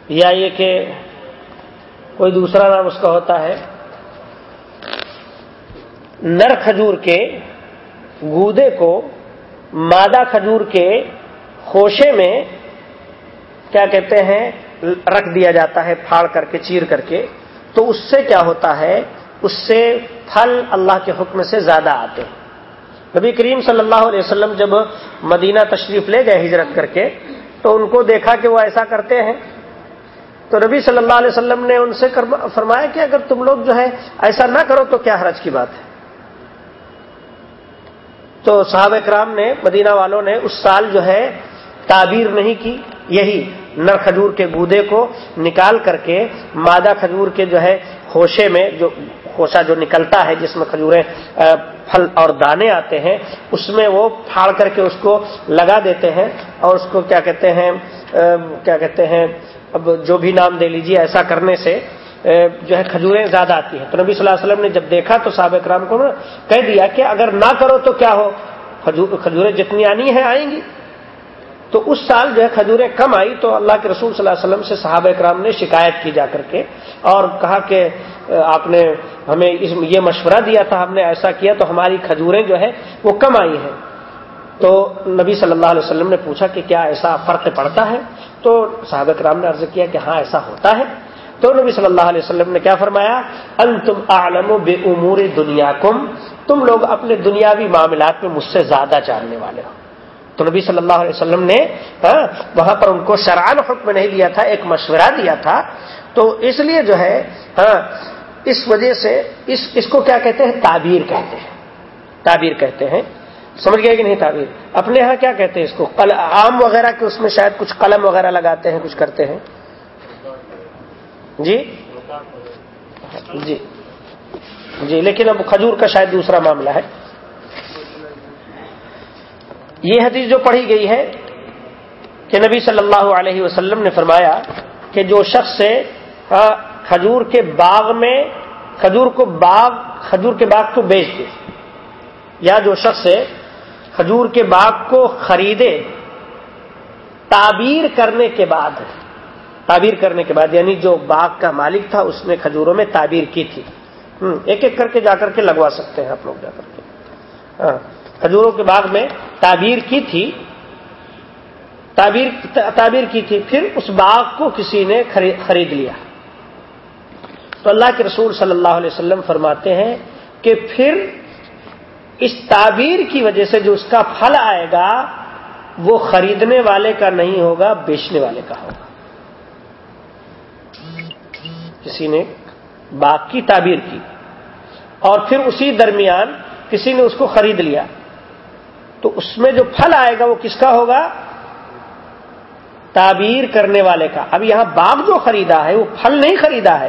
یا یہ کہ کوئی دوسرا نام اس کا ہوتا ہے، نر کھجور کے گودے کو مادہ کھجور کے خوشے میں کیا کہتے ہیں، رکھ دیا جاتا ہے، پھاڑ کر کے، چیر کر کے۔ تو اس سے کیا ہوتا ہے، اس سے پھل اللہ کے حکم سے زیادہ آتے ہیں۔ نبی کریم صلی اللہ علیہ وسلم جب مدینہ تشریف لے گئے ہجرت کر کے، تو ان کو دیکھا کہ وہ ایسا کرتے ہیں۔ تو نبی صلی اللہ علیہ وسلم نے ان سے فرمایا کہ اگر تم لوگ جو ہے ایسا نہ کرو تو کیا حرج کی بات ہے؟ تو صحابہ کرام نے، مدینہ والوں نے اس سال جو ہے تعبیر نہیں کی، یہی نر کھجور کے گودے کو نکال کر کے مادہ کھجور کے جو ہے خوشے میں جو خوشہ جو نکلتا ہے، جس میں کھجوریں پھل اور دانے آتے ہیں، اس میں وہ پھاڑ کر کے اس کو لگا دیتے ہیں اور اس کو کیا کہتے ہیں کیا کہتے ہیں، اب جو بھی نام دے لیجیے ایسا کرنے سے جو ہے کھجوریں زیادہ آتی ہیں۔ تو نبی صلی اللہ علیہ وسلم نے جب دیکھا تو صحابہ کرام کو کہہ دیا کہ اگر نہ کرو تو کیا ہو؟ کھجوریں جتنی آنی ہیں آئیں گی۔ تو اس سال جو ہے کھجوریں کم آئی تو اللہ کے رسول صلی اللہ علیہ وسلم سے صحابہ کرام نے شکایت کی جا کر کے اور کہا کہ آپ نے ہمیں یہ مشورہ دیا تھا، ہم نے ایسا کیا تو ہماری کھجوریں جو ہے وہ کم آئی ہیں۔ تو نبی صلی اللہ علیہ وسلم نے پوچھا کہ کیا ایسا فرق پڑتا ہے؟ تو صحابہ کرام نے عرض کیا کہ ہاں ایسا ہوتا ہے۔ تو نبی صلی اللہ علیہ وسلم نے کیا فرمایا؟ ان تم عالم بے امور دنیا کم تم لوگ اپنے دنیاوی معاملات میں مجھ سے زیادہ جاننے والے ہو۔ تو نبی صلی اللہ علیہ وسلم نے ہاں، وہاں پر ان کو شرعن حکم نہیں دیا تھا ایک مشورہ دیا تھا۔ تو اس لیے جو ہے ہاں، اس وجہ سے اس اس کو کیا کہتے ہیں؟ تعبیر کہتے ہیں۔ تعبیر کہتے ہیں۔ سمجھ گئے کہ نہیں تعبیر؟ اپنے یہاں کیا کہتے ہیں اس کو؟ آم وغیرہ کے اس میں شاید کچھ قلم وغیرہ لگاتے ہیں کچھ کرتے ہیں۔ جی؟ جی۔ جی لیکن اب کھجور کا شاید دوسرا معاملہ ہے۔ یہ حدیث جو پڑھی گئی ہے کہ نبی صلی اللہ علیہ وسلم نے فرمایا کہ جو شخص سے کھجور کے باغ میں کھجور کو باغ کھجور کے باغ کو بیچ دے۔ یا جو شخص سے کھجور کے باغ کو خریدے۔ تعبیر کرنے کے بعد تعبیر کرنے کے بعد یعنی جو باغ کا مالک تھا اس نے کھجوروں میں تعبیر کی تھی۔ ایک ایک کر کے جا کر کے لگوا سکتے ہیں آپ لوگ جا کر کے۔ ہاں، کھجوروں کے باغ میں تعبیر کی تھی، تعبیر تعبیر کی تھی، پھر اس باغ کو کسی نے خرید لیا۔ تو اللہ کے رسول صلی اللہ علیہ وسلم فرماتے ہیں کہ پھر اس تعبیر کی وجہ سے جو اس کا پھل آئے گا، وہ خریدنے والے کا نہیں ہوگا، بیچنے والے کا ہوگا۔ کسی نے باغ کی تعبیر کی اور پھر اسی درمیان کسی نے اس کو خرید لیا۔ تو اس میں جو پھل آئے گا وہ کس کا ہوگا؟ تعبیر کرنے والے کا۔ اب یہاں باغ جو خریدا ہے، وہ پھل نہیں خریدا ہے۔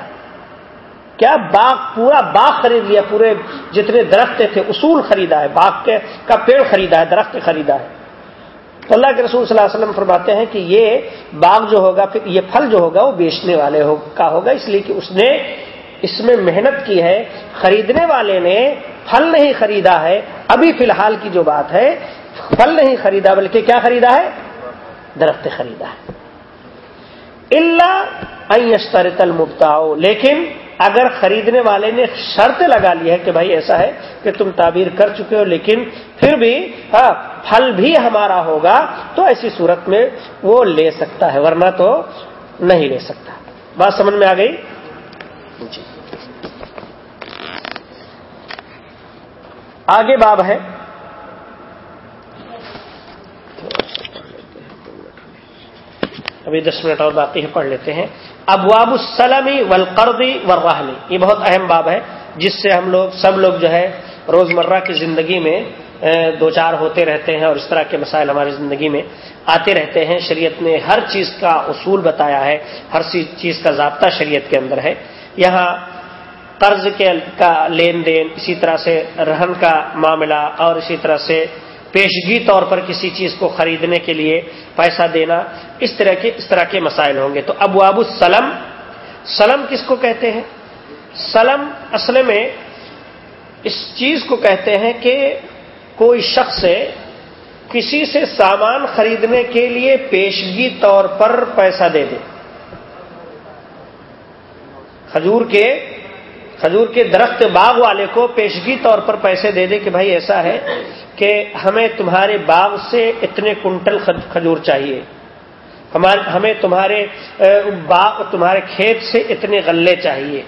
کیا باغ پورا باغ خرید لیا؟ پورے جتنے درخت تھے، اصول خریدا ہے۔ باغ کے کا پیڑ خریدا ہے، درخت خریدا ہے۔ تو اللہ کے رسول صلی اللہ علیہ وسلم فرماتے ہیں کہ یہ باغ جو ہوگا، پھر یہ پھل جو ہوگا، وہ بیچنے والے کا ہوگا۔ اس لیے کہ اس نے اس میں محنت کی ہے، خریدنے والے نے پھل نہیں خریدا ہے۔ ابھی فی الحال کی جو بات ہے، پھل نہیں خریدا، بلکہ کیا خریدا ہے؟ درخت خریدا ہے۔ اللہ اشترت المبتاؤ لیکن اگر خریدنے والے نے شرط لگا لی ہے کہ بھائی ایسا ہے کہ تم تعبیر کر چکے ہو، لیکن پھر بھی ہاں پھل بھی ہمارا ہوگا، تو ایسی صورت میں وہ لے سکتا ہے، ورنہ تو نہیں لے سکتا۔ بات سمجھ میں آ گئی؟ جی۔ آگے باب ہے۔ ابھی دس منٹ اور باقی ہے پڑھ لیتے ہیں۔ ابواب السلمی ولقردی ورحلی یہ بہت اہم باب ہے، جس سے ہم لوگ، سب لوگ جو ہے، روزمرہ کی زندگی میں دو چار ہوتے رہتے ہیں اور اس طرح کے مسائل ہماری زندگی میں آتے رہتے ہیں۔ شریعت نے ہر چیز کا اصول بتایا ہے، ہر چیز کا ضابطہ شریعت کے اندر ہے۔ یہاں قرض کے کا لین دین، اسی طرح سے رہن کا معاملہ اور اسی طرح سے پیشگی طور پر کسی چیز کو خریدنے کے لیے پیسہ دینا، اس طرح کے، اس طرح کے مسائل ہوں گے۔ تو ابو ابو سلم سلم کس کو کہتے ہیں؟ سلم اصل میں اس چیز کو کہتے ہیں کہ کوئی شخص کسی سے سامان خریدنے کے لیے پیشگی طور پر پیسہ دے دے۔ کھجور کے کھجور کے درخت باغ والے کو پیشگی طور پر پیسے دے دے کہ بھائی ایسا ہے کہ ہمیں تمہارے باغ سے اتنے کنٹل کھجور چاہیے۔ ہمیں تمہارے باغ تمہارے کھیت سے اتنے غلے چاہیے۔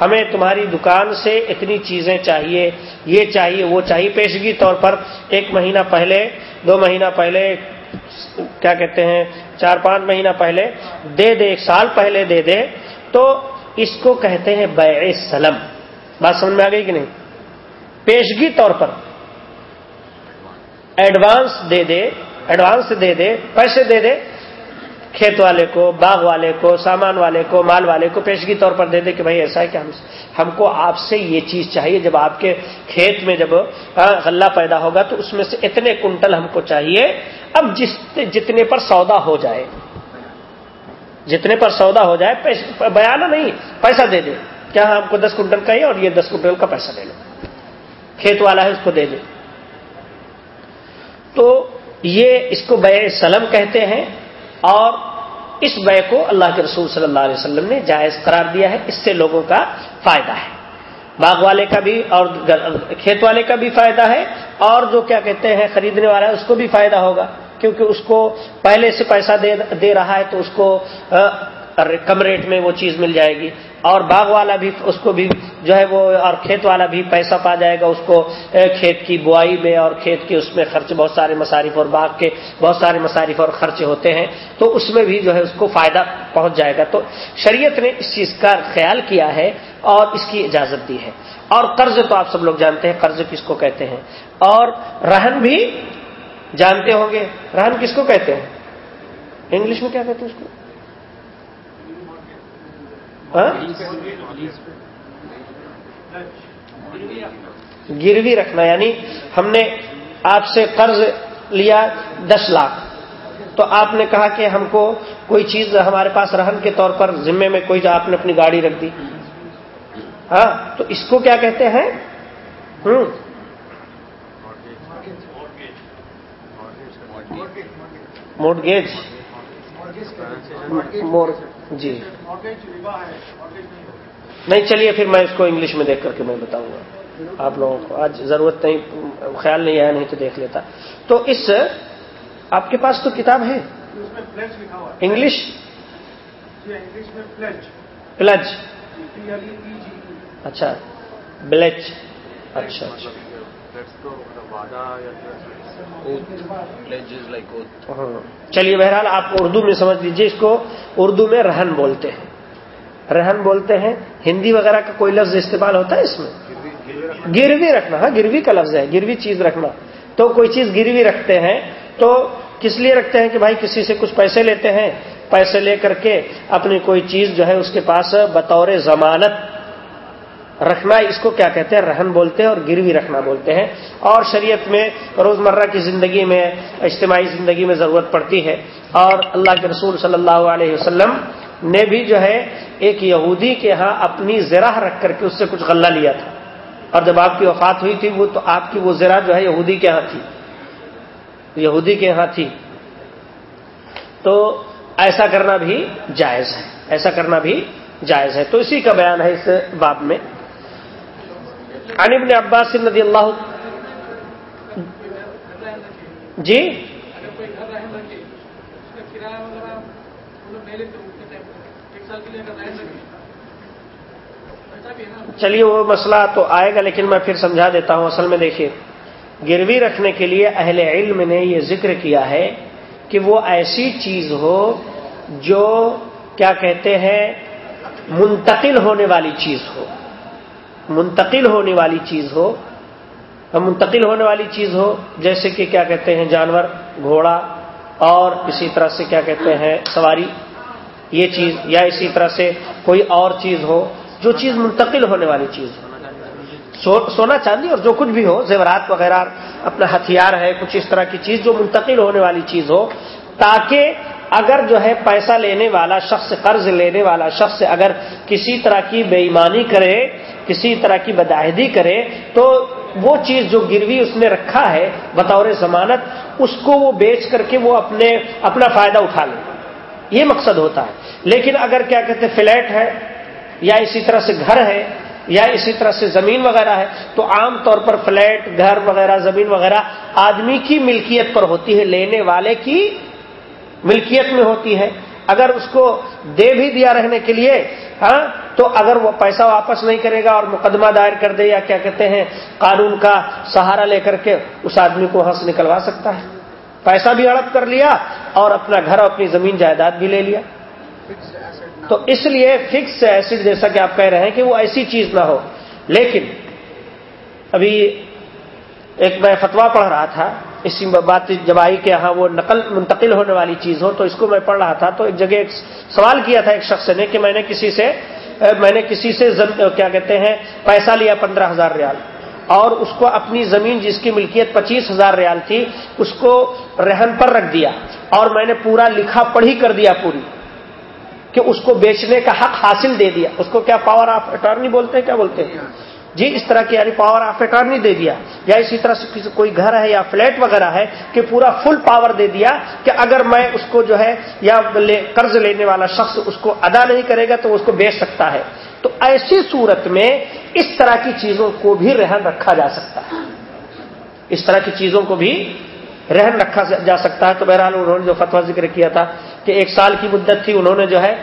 ہمیں تمہاری دکان سے اتنی چیزیں چاہیے۔ یہ چاہیے، وہ چاہیے۔ پیشگی طور پر ایک مہینہ پہلے، دو مہینہ پہلے، کیا کہتے ہیں، چار پانچ مہینہ پہلے، دے دے، ایک سال پہلے دے دے۔ تو اس کو کہتے ہیں بیع سلم بات سمجھ میں آ گئی کہ نہیں؟ پیشگی طور پر۔ ایڈوانس دے دے ایڈوانس دے دے، پیسے دے دے۔ کھیت والے کو، باغ والے کو، سامان والے کو، مال والے کو پیشگی طور پر دے دے کہ بھائی ایسا ہے کہ ہم ہم کو آپ سے یہ چیز چاہیے۔ جب آپ کے کھیت میں جب ہاں، غلہ پیدا ہوگا تو اس میں سے اتنے کنٹل ہم کو چاہیے۔ اب جس، جتنے پر سودا ہو جائے۔ جتنے پر سودا ہو جائے بیانہ نہیں، پیسہ دے دے۔ کیا ہم کو دس کنٹل کا ہی اور یہ دس کنٹل کا پیسہ لے لو کھیت والا ہے، اس کو دے دے۔ تو یہ اس کو بے سلم کہتے ہیں اور اس بے کو اللہ کے رسول صلی اللہ علیہ وسلم نے جائز قرار دیا ہے۔ اس سے لوگوں کا فائدہ ہے۔ باغ والے کا بھی اور کھیت والے کا بھی فائدہ ہے اور جو کیا کہتے ہیں، خریدنے والا ہے، اس کو بھی فائدہ ہوگا۔ کیونکہ اس کو پہلے سے پیسہ دے رہا ہے تو اس کو کم ریٹ میں وہ چیز مل جائے گی۔ اور باغ والا بھی، اس کو بھی جو ہے وہ، اور کھیت والا بھی پیسہ پا جائے گا اس کو کھیت کی بوائی میں اور کھیت کے اس میں خرچ، بہت سارے مصارف اور باغ کے بہت سارے مصارف اور خرچ ہوتے ہیں۔ تو اس میں بھی جو ہے اس کو فائدہ پہنچ جائے گا۔ تو شریعت نے اس چیز کا خیال کیا ہے اور اس کی اجازت دی ہے۔ اور قرض تو آپ سب لوگ جانتے ہیں، قرض کس کو کہتے ہیں؟ اور رہن بھی جانتے ہوں گے۔ رہن کس کو کہتے ہیں؟ انگلش میں کیا کہتے ہیں اس کو؟ ہاں؟ گروی رکھنا یعنی ہم نے آپ سے قرض لیا دس لاکھ۔ تو آپ نے کہا کہ ہم کو کوئی چیز ہمارے پاس رہن کے طور پر ذمے میں کوئی آپ نے اپنی گاڑی رکھ دی۔ ہاں؟ تو اس کو کیا کہتے ہیں؟ ہوں۔ موڈ گیج مور جی۔ نہیں، چلیے، پھر میں اس کو انگلش میں دیکھ کر کے میں بتاؤں گا۔ آپ لوگوں کو آج ضرورت نہیں، خیال نہیں، آیا نہیں تو دیکھ لیتا۔ تو اس، آپ کے پاس تو کتاب ہے؟ انگلش؟ پلج۔ اچھا بلچ اچھا اچھا۔ چلیے بہرحال آپ اردو میں سمجھ لیجیے اس کو اردو میں رہن بولتے ہیں۔ رہن بولتے ہیں۔ ہندی وغیرہ کا کوئی لفظ استعمال ہوتا ہے اس میں؟ گروی رکھنا ہاں گروی کا لفظ ہے گروی چیز رکھنا۔ تو کوئی چیز گروی رکھتے ہیں تو کس لیے رکھتے ہیں کہ بھائی کسی سے کچھ پیسے لیتے ہیں؟ پیسے لے کر کے اپنی کوئی چیز جو ہے اس کے پاس بطور ضمانت رکھنا اس کو کیا کہتے ہیں؟ رہن بولتے ہیں اور گروی رکھنا بولتے ہیں۔ اور شریعت میں روزمرہ کی زندگی میں، اجتماعی زندگی میں ضرورت پڑتی ہے۔ اور اللہ کے رسول صلی اللہ علیہ وسلم نے بھی جو ہے، ایک یہودی کے ہاں اپنی زرہ رکھ کر کے اس سے کچھ غلہ لیا تھا۔ اور جب آپ کی وفات ہوئی تھی، وہ تو آپ کی وہ زرہ جو ہے یہودی کے ہاں تھی۔ یہودی کے ہاں تھی۔ تو ایسا کرنا بھی جائز ہے۔ ایسا کرنا بھی جائز ہے۔ تو اسی کا بیان ہے اس باب میں۔ عن ابن عباس رضی اللہ جی؟ چلیے، وہ مسئلہ تو آئے گا، لیکن میں پھر سمجھا دیتا ہوں۔ اصل میں دیکھیے، گروی رکھنے کے لیے اہل علم نے یہ ذکر کیا ہے کہ وہ ایسی چیز ہو جو کیا کہتے ہیں، منتقل ہونے والی چیز ہو۔ منتقل ہونے والی چیز ہو منتقل ہونے والی چیز ہو، جیسے کہ کیا کہتے ہیں جانور، گھوڑا اور اسی طرح سے کیا کہتے ہیں سواری، یہ چیز یا اسی طرح سے کوئی اور چیز ہو جو چیز منتقل ہونے والی چیز ہو۔ سونا چاندی اور جو کچھ بھی ہو، زیورات وغیرہ، اپنا ہتھیار ہے، کچھ اس طرح کی چیز جو منتقل ہونے والی چیز ہو، تاکہ اگر جو ہے پیسہ لینے والا شخص، قرض لینے والا شخص اگر کسی طرح کی بے ایمانی کرے، کسی طرح کی بداہدی کرے، تو وہ چیز جو گروی اس نے رکھا ہے بطور ضمانت، اس کو وہ بیچ کر کے وہ اپنے، اپنا فائدہ اٹھا لے۔ یہ مقصد ہوتا ہے۔ لیکن اگر کیا کہتے فلیٹ ہے یا اسی طرح سے گھر ہے یا اسی طرح سے زمین وغیرہ ہے، تو عام طور پر فلیٹ، گھر وغیرہ، زمین وغیرہ آدمی کی ملکیت پر ہوتی ہے، لینے والے کی ملکیت میں ہوتی ہے، اگر اس کو دے بھی دیا رہنے کے لیے ہاں تو اگر وہ پیسہ واپس نہیں کرے گا اور مقدمہ دائر کر دے یا کیا کہتے ہیں، قانون کا سہارا لے کر کے اس آدمی کو وہاں سے نکلوا سکتا ہے۔ پیسہ بھی ہڑپ کر لیا اور اپنا گھر اور اپنی زمین جائیداد بھی لے لیا۔ تو اس لیے فکس ایسڈ جیسا کہ آپ کہہ رہے ہیں کہ وہ ایسی چیز نہ ہو۔ لیکن، ابھی ایک میں فتوا پڑھ رہا تھا۔ اسی بات جب آئی کہ ہاں وہ نقل منتقل ہونے والی چیز ہو تو اس کو میں پڑھ رہا تھا تو ایک جگہ ایک سوال کیا تھا ایک شخص نے کہ میں نے کسی سے، میں نے کسی سے کیا کہتے ہیں، پیسہ لیا پندرہ ہزار ریال اور اس کو اپنی زمین جس کی ملکیت پچیس ہزار ریال تھی، اس کو رہن پر رکھ دیا اور میں نے پورا لکھا، پڑھی کر دیا پوری کہ اس کو بیچنے کا حق حاصل دے دیا۔ اس کو کیا پاور آف اٹارنی بولتے ہیں؟ کیا بولتے ہیں؟ جی اس طرح کی یعنی پاور آف اٹارنی دے دیا۔ یا اسی طرح سے کوئی گھر ہے یا فلیٹ وغیرہ ہے کہ پورا فل پاور دے دیا کہ اگر میں اس کو جو ہے یا قرض لینے والا شخص اس کو ادا نہیں کرے گا تو اس کو بیچ سکتا ہے۔ تو ایسی صورت میں اس طرح کی چیزوں کو بھی رہن رکھا جا سکتا ہے۔ اس طرح کی چیزوں کو بھی رہن رکھا جا سکتا ہے۔ تو بہرحال انہوں نے جو فتوا ذکر کیا تھا کہ ایک سال کی مدت تھی، انہوں نے جو ہے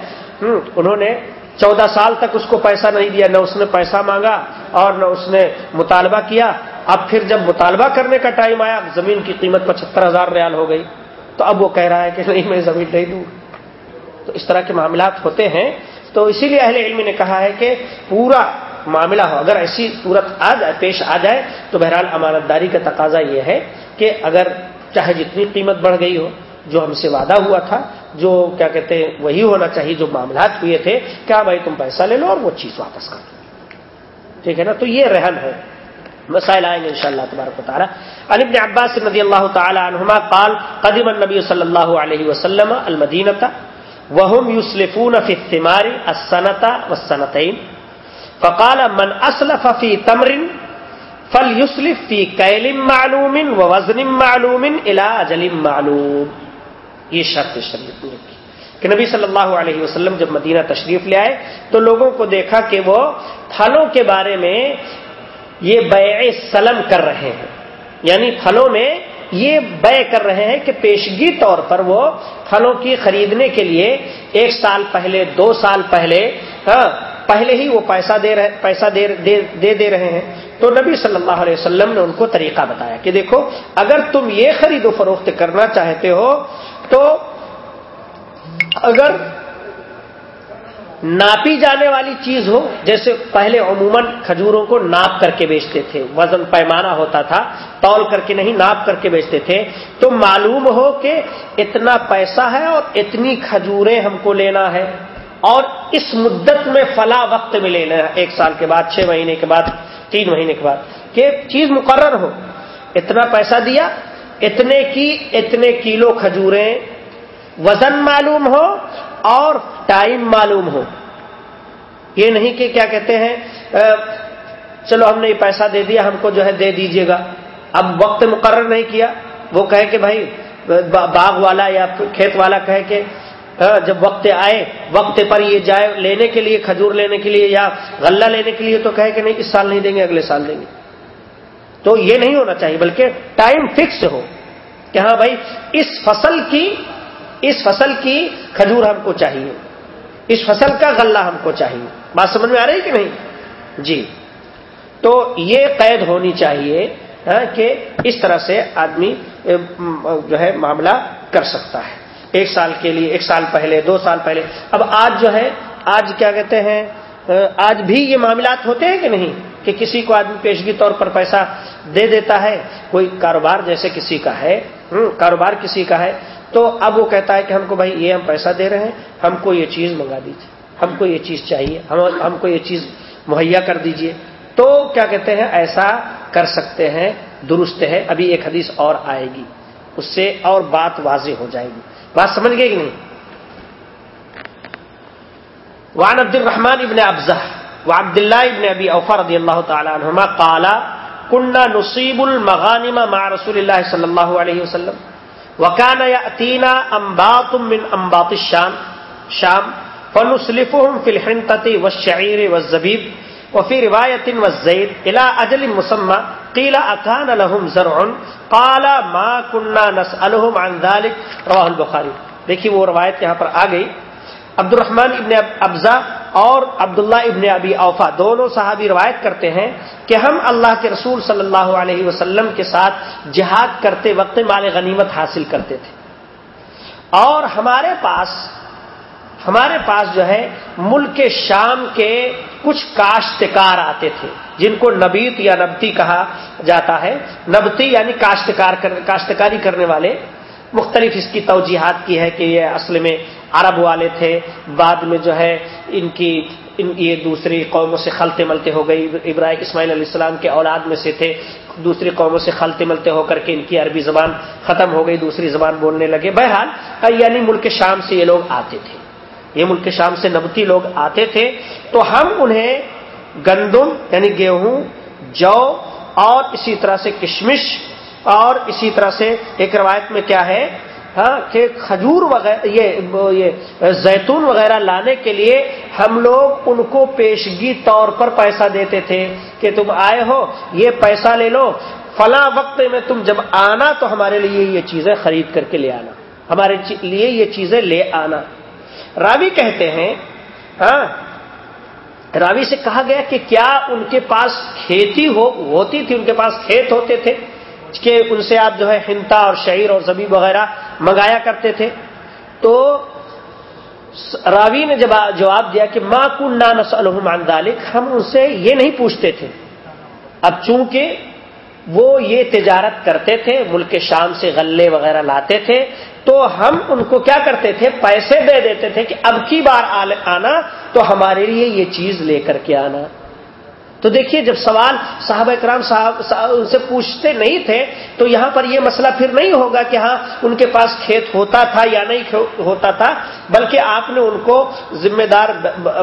انہوں نے چودہ سال تک اس کو پیسہ نہیں دیا، نہ اس نے پیسہ مانگا اور نہ اس نے مطالبہ کیا۔ اب پھر جب مطالبہ کرنے کا ٹائم آیا زمین کی قیمت پچہتر ہزار ریال ہو گئی۔ تو اب وہ کہہ رہا ہے کہ نہیں، میں زمین نہیں دوں۔ تو اس طرح کے معاملات ہوتے ہیں۔ تو اسی لیے اہل علم نے کہا ہے کہ پورا معاملہ ہو، اگر ایسی صورت آ جائے، پیش آ جائے، تو بہرحال امانت داری کا تقاضا یہ ہے کہ اگر چاہے جتنی قیمت بڑھ گئی ہو، جو ہم سے وعدہ ہوا تھا جو کیا کہتے ہیں، وہی ہونا چاہیے جو معاملات ہوئے تھے، کیا بھائی تم پیسہ لے لو اور وہ چیز واپس کر دو۔ ٹھیک ہے نا؟ تو یہ رہن ہے۔ مسائل آئیں گے ان شاء اللہ تبارک و تعالیٰ۔ ابن عباس رضی اللہ تعالیٰ عنہما قال قدیم النبی صلی اللہ علیہ وسلم المدینتا وهم يسلفون في الثمار السنة والسنتين فقال، من أسلف في تمر فليسلف في كيل معلوم ووزن معلوم إلى أجل معلوم۔ یہ شرط شریعت نے کی۔ کہ نبی صلی اللہ علیہ وسلم جب مدینہ تشریف لے آئے تو لوگوں کو دیکھا کہ وہ پھلوں کے بارے میں یہ بیع سلم کر رہے ہیں۔ یعنی پھلوں میں یہ بے کر رہے ہیں کہ پیشگی طور پر وہ پھلوں کی خریدنے کے لیے ایک سال پہلے، دو سال پہلے ہاں پہلے ہی وہ پیسہ دے رہے، پیسہ دے دے دے رہے ہیں۔ تو نبی صلی اللہ علیہ وسلم نے ان کو طریقہ بتایا کہ دیکھو، اگر تم یہ خرید و فروخت کرنا چاہتے ہو تو اگر ناپی جانے والی چیز ہو، جیسے پہلے عموماً کھجوروں کو ناپ کر کے بیچتے تھے، وزن پیمانہ ہوتا تھا، تول کر کے نہیں، ناپ کر کے بیچتے تھے، تو معلوم ہو کہ اتنا پیسہ ہے اور اتنی کھجوریں ہم کو لینا ہے۔ اور اس مدت میں فلا وقت میں لینا ہے، ایک سال کے بعد، چھ مہینے کے بعد، تین مہینے کے بعد، کہ چیز مقرر ہو۔ اتنا پیسہ دیا اتنے کی اتنے کلو کھجوریں وزن معلوم ہو اور ٹائم معلوم ہو۔ یہ نہیں کہ کیا کہتے ہیں چلو ہم نے یہ پیسہ دے دیا، ہم کو جو ہے دے دیجیے گا۔ اب وقت مقرر نہیں کیا۔ وہ کہے کہ بھائی باغ والا یا کھیت والا کہے کہ جب وقت آئے، وقت پر یہ جائے لینے کے لیے، کھجور لینے کے لیے یا غلہ لینے کے لیے تو کہے کہ نہیں، اس سال نہیں دیں گے، اگلے سال دیں گے۔ تو یہ نہیں ہونا چاہیے، بلکہ ٹائم فکس ہو کہ ہاں بھائی، اس فصل کی، اس فصل کی کھجور ہم کو چاہیے، اس فصل کا غلہ ہم کو چاہیے۔ بات سمجھ میں آ رہی کہ نہیں؟ جی۔ تو یہ قید ہونی چاہیے ہاں، کہ اس طرح سے آدمی جو ہے، معاملہ کر سکتا ہے۔ ایک سال کے لیے، ایک سال پہلے، دو سال پہلے۔ اب آج جو ہے، آج کیا کہتے ہیں؟ آج بھی یہ معاملات ہوتے ہیں کہ نہیں؟ کہ کسی کو آدمی پیشگی طور پر پیسہ دے دیتا ہے، کوئی کاروبار جیسے کسی کا ہے کاروبار کسی کا ہے، تو اب وہ کہتا ہے کہ ہم کو بھائی یہ ہم پیسہ دے رہے ہیں، ہم کو یہ چیز منگا دیجیے ہم کو یہ چیز چاہیے، ہم کو یہ چیز مہیا کر دیجیے تو کیا کہتے ہیں؟ ایسا کر سکتے ہیں، درست ہے۔ ابھی ایک حدیث اور آئے گی، اس سے اور بات واضح ہو جائے گی۔ بات سمجھ گئے کہ نہیں؟ وعن عبد الرحمن ابن ابزہ وعبد اللہ ابن ابی اوفر رضی اللہ تعالی عنہما قالا کننا نصیب المغانم مع رسول اللہ صلی اللہ علیہ وسلم وکان یاتینا انباط من انباط الشام، شام، فنسلفهم في الحنطه والشعير والزبيب، وفي روایت والزيت الى اجل مسمى، قيل اكان لهم زرع، قال ما كنا نسالهم عن ذلك، رواه البخاری دیکھیے وہ روایت یہاں پر آ گئی۔ عبد الرحمن ابن ابزا اور عبداللہ ابن ابی اوفا دونوں صحابی روایت کرتے ہیں کہ ہم اللہ کے رسول صلی اللہ علیہ وسلم کے ساتھ جہاد کرتے وقت مال غنیمت حاصل کرتے تھے۔ اور ہمارے پاس ہمارے پاس جو ہے، ملک شام کے کچھ کاشتکار آتے تھے، جن کو نبیت یا نبتی کہا جاتا ہے۔ نبتی یعنی کاشتکار کاشتکاری کرنے والے۔ مختلف اس کی توجیحات کی ہے کہ یہ اصل میں عرب والے تھے، بعد میں جو ہے ان کی، ان یہ دوسری قوموں سے خلتے ملتے ہو گئی، ابراہیم، اسماعیل علیہ السلام کے اولاد میں سے تھے، دوسری قوموں سے خلتے ملتے ہو کر کے ان کی عربی زبان ختم ہو گئی، دوسری زبان بولنے لگے۔ بہرحال یعنی ملک شام سے یہ لوگ آتے تھے۔ یہ ملک شام سے نبتی لوگ آتے تھے۔ تو ہم انہیں گندم یعنی گیہوں، جو اور اسی طرح سے کشمش اور اسی طرح سے ایک روایت میں کیا ہے؟ ہاں کہ کھجور وغیرہ، یہ زیتون وغیرہ لانے کے لیے ہم لوگ ان کو پیشگی طور پر پیسہ دیتے تھے کہ تم آئے ہو، یہ پیسہ لے لو۔ فلاں وقت میں تم جب آنا تو ہمارے لیے یہ چیزیں خرید کر کے لے آنا۔ ہمارے لیے یہ چیزیں لے آنا۔ راوی کہتے ہیں ہاں راوی سے کہا گیا کہ کیا ان کے پاس کھیتی ہو، ہوتی تھی، ان کے پاس کھیت ہوتے تھے؟ کہ ان سے آپ جو ہے ہنتا اور شعیر اور زبی وغیرہ منگایا کرتے تھے۔ تو راوی نے جب جواب دیا کہ ماں کن نانس الحمان دالک ہم ان سے یہ نہیں پوچھتے تھے۔ اب چونکہ وہ یہ تجارت کرتے تھے، ملک شام سے غلے وغیرہ لاتے تھے، تو ہم ان کو کیا کرتے تھے؟ پیسے دے دیتے تھے کہ اب کی بار آنا، تو ہمارے لیے یہ چیز لے کر کے آنا۔ تو دیکھیے جب سوال صاحب اکرام صاحب ان سے پوچھتے نہیں تھے، تو یہاں پر یہ مسئلہ پھر نہیں ہوگا کہ ہاں ان کے پاس کھیت ہوتا تھا یا نہیں ہوتا تھا، بلکہ آپ نے ان کو ذمہ دار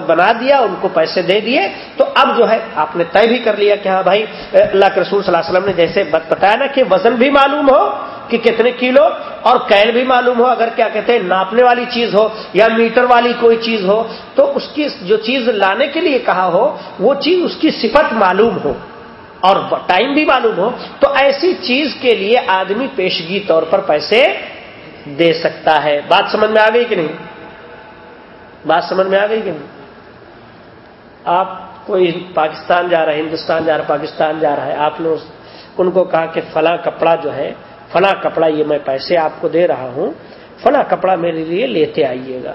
بنا دیا، ان کو پیسے دے دیے۔ تو اب جو ہے، آپ نے طے بھی کر لیا کہ ہاں بھائی، اللہ کے رسول صلی اللہ علیہ وسلم نے جیسے بتایا نا کہ وزن بھی معلوم ہو کہ کتنے کلو اور کیل بھی معلوم ہو، اگر کیا کہتے ہیں، ناپنے والی چیز ہو یا میٹر والی کوئی چیز ہو، تو اس کی جو چیز لانے کے لیے کہا ہو، وہ چیز اس کی صفت معلوم ہو اور ٹائم بھی معلوم ہو، تو ایسی چیز کے لیے آدمی پیشگی طور پر پیسے دے سکتا ہے۔ بات سمجھ میں آ گئی کہ نہیں؟ بات سمجھ میں آ گئی کہ نہیں؟ آپ کوئی پاکستان جا رہا ہے، ہندوستان جا رہا ہے، پاکستان جا رہا ہے، آپ نے ان کو کہا کہ فلاں کپڑا جو ہے فلاں کپڑا یہ میں پیسے آپ کو دے رہا ہوں، فلاں کپڑا میرے لیے لیتے آئیے گا۔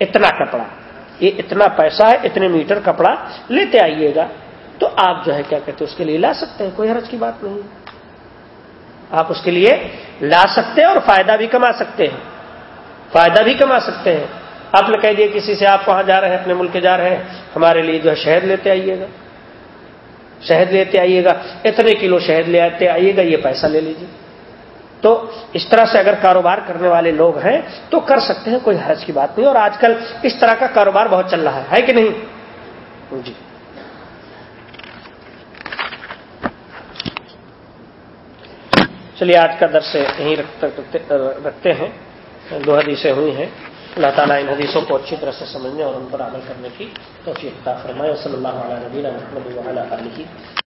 اتنا کپڑا۔ یہ اتنا پیسہ ہے، اتنے میٹر کپڑا لیتے آئیے گا۔ تو آپ جو ہے کیا کہتے ہیں، اس کے لیے لا سکتے ہیں، کوئی حرج کی بات نہیں۔ آپ اس کے لیے لا سکتے ہیں اور فائدہ بھی کما سکتے ہیں۔ فائدہ بھی کما سکتے ہیں۔ آپ نے کہہ دیا، کسی سے آپ کہاں جا رہے ہیں، اپنے ملک جا رہے ہیں، ہمارے لیے جو ہے شہد لیتے آئیے گا۔ شہد لیتے آئیے گا، اتنے کلو شہد لے آتے آئیے گا، یہ پیسہ لے لیجیے تو اس طرح سے اگر کاروبار کرنے والے لوگ ہیں، تو کر سکتے ہیں، کوئی حرج کی بات نہیں۔ اور آج کل اس طرح کا کاروبار بہت چل رہا ہے کہ نہیں؟ جی۔ چلیے، آج کا درس یہیں رکھتے ہیں۔ دو حدیثیں ہوئی ہیں۔ اللہ تعالیٰ ان حدیثوں کو اچھی طرح سے سمجھنے اور ان پر عمل کرنے کی توفیق عطا فرمائے صلی اللہ علیہ نبی محمد علیہ